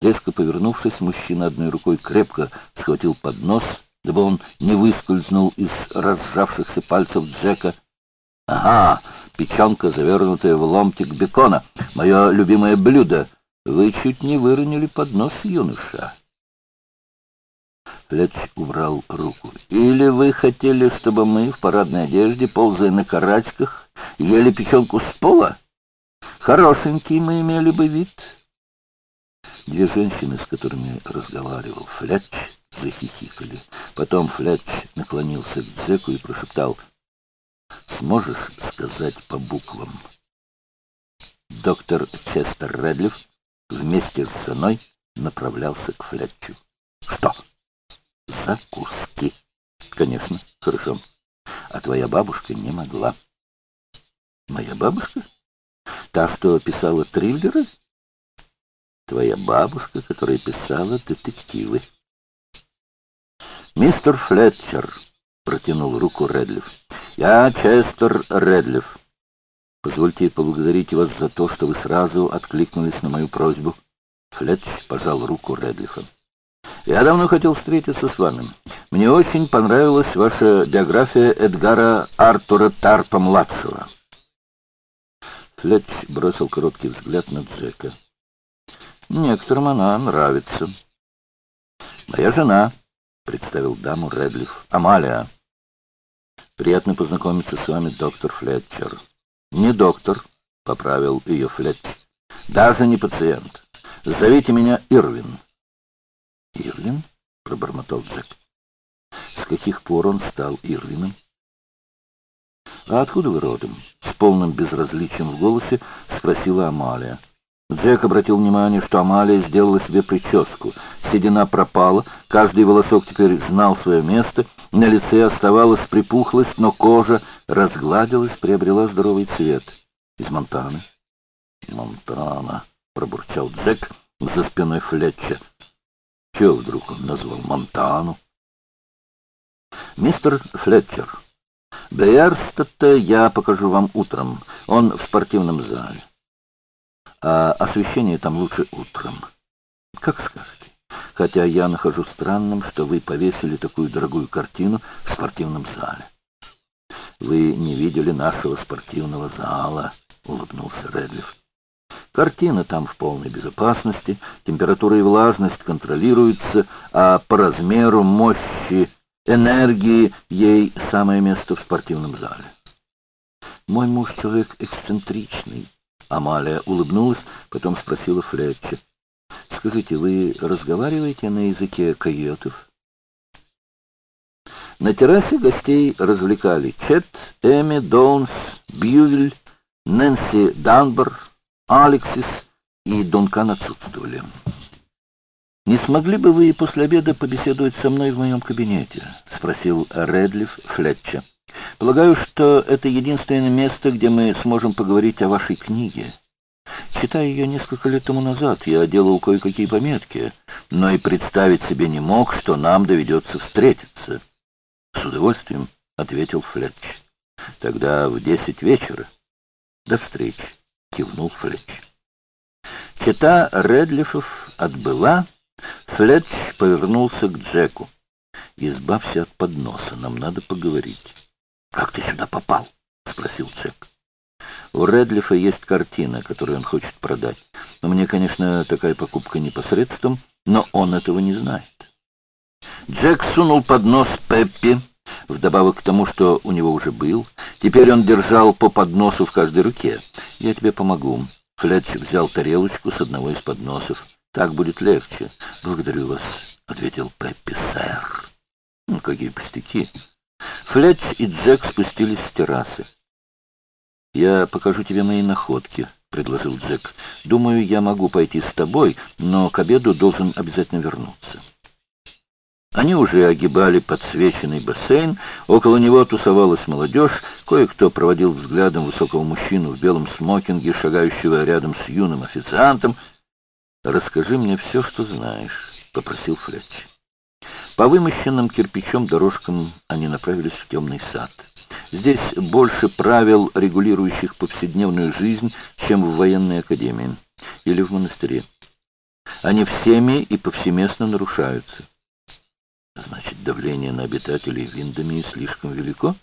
Резко повернувшись, мужчина одной рукой крепко схватил поднос, дабы он не выскользнул из разжавшихся пальцев Джека. «Ага, печенка, завернутая в ломтик бекона, мое любимое блюдо. Вы чуть не выронили поднос, юноша». Флетч убрал руку. «Или вы хотели, чтобы мы в парадной одежде, ползая на карачках, ели печенку с пола? Хорошенький мы имели бы вид». Две женщины, с которыми разговаривал Флетч, захихикали. Потом Флетч наклонился к Джеку и прошептал, «Сможешь сказать по буквам?» Доктор Честер Редлиф вместе с женой направлялся к Флетчу. «Что?» «Закуски». «Конечно, хорошо. А твоя бабушка не могла». «Моя бабушка? Та, что писала триллеры?» Твоя бабушка, которая писала детективы. Мистер Флетчер протянул руку Редлиф. Я Честер Редлиф. Позвольте поблагодарить вас за то, что вы сразу откликнулись на мою просьбу. Флетч пожал руку Редлифа. Я давно хотел встретиться с вами. Мне очень понравилась ваша биография Эдгара Артура Тарпа-младшего. Флетч бросил короткий взгляд на Джека. Некоторым она нравится. Моя жена, представил даму Редлиф, Амалия. Приятно познакомиться с вами, доктор Флетчер. Не доктор, поправил ее Флетчер. Даже не пациент. Зовите меня Ирвин. Ирвин? пробормотал Джек. С каких пор он стал Ирвином? «А откуда вы родом?» — с полным безразличием в голосе спросила Амалия. Джек обратил внимание, что Амалия сделала себе прическу. Седина пропала, каждый волосок теперь знал свое место, на лице оставалась припухлость, но кожа разгладилась, приобрела здоровый цвет. Из Монтаны. «Монтана», — пробурчал Джек за спиной Флетча. Чего вдруг он назвал Монтану? «Мистер Флетчер, Бейерстетта я покажу вам утром. Он в спортивном зале а освещение там лучше утром. Как скажете. Хотя я нахожу странным, что вы повесили такую дорогую картину в спортивном зале. Вы не видели нашего спортивного зала, улыбнулся Редлиф. Картина там в полной безопасности, температура и влажность контролируются, а по размеру, мощи, энергии ей самое место в спортивном зале. Мой муж человек эксцентричный, Амалия улыбнулась, потом спросила Флетча. «Скажите, вы разговариваете на языке койотов?» На террасе гостей развлекали Чет, Эми, Доунс, Бьювель, Нэнси Данбор, Алексис и Дункан отсутствовали. «Не смогли бы вы после обеда побеседовать со мной в моем кабинете?» — спросил Редлиф Флетча. Полагаю, что это единственное место, где мы сможем поговорить о вашей книге. Читая ее несколько лет тому назад, я делал кое-какие пометки, но и представить себе не мог, что нам доведется встретиться. С удовольствием, — ответил Флетч. Тогда в десять вечера. До встречи, — кивнул Флетч. Чита Редлифов отбыла, Флетч повернулся к Джеку. «Избавься от подноса, нам надо поговорить». «Как ты сюда попал?» — спросил Джек. «У Редлифа есть картина, которую он хочет продать. Но мне, конечно, такая покупка непосредством, но он этого не знает». Джек сунул под нос Пеппи, вдобавок к тому, что у него уже был. Теперь он держал по подносу в каждой руке. «Я тебе помогу». Флетч взял тарелочку с одного из подносов. «Так будет легче». «Благодарю вас», — ответил Пеппи, сэр. «Ну, какие пустяки». Флетч и Джек спустились с террасы. «Я покажу тебе мои находки», — предложил Джек. «Думаю, я могу пойти с тобой, но к обеду должен обязательно вернуться». Они уже огибали подсвеченный бассейн, около него тусовалась молодежь, кое-кто проводил взглядом высокого мужчину в белом смокинге, шагающего рядом с юным официантом. «Расскажи мне все, что знаешь», — попросил Флетч. По вымощенным кирпичом дорожкам они направились в темный сад. Здесь больше правил, регулирующих повседневную жизнь, чем в военной академии или в монастыре. Они всеми и повсеместно нарушаются. Значит, давление на обитателей Виндамии слишком велико?